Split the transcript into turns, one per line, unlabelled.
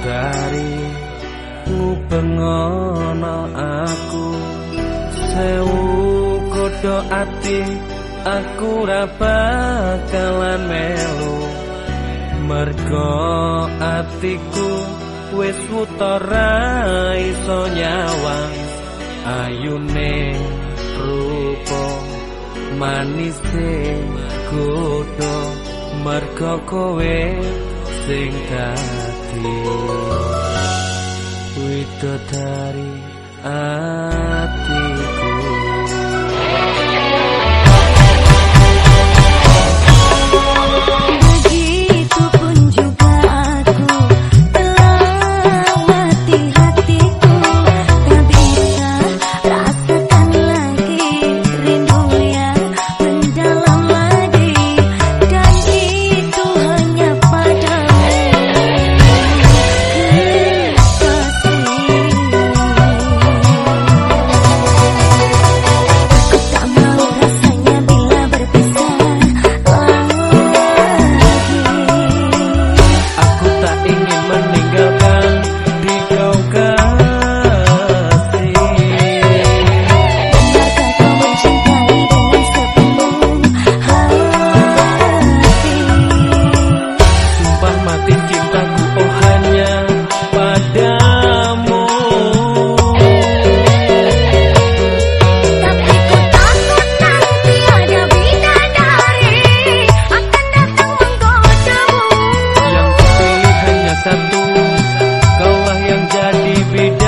dari ngubengono aku. Sewu kodho ati aku ora bakalan melu. Mergo atiku wis utara iso nyawang. Ayune rupa manis godho mergo kowe sing dadi. Widodari atiku மன்னிங்க மன்னிங்க விட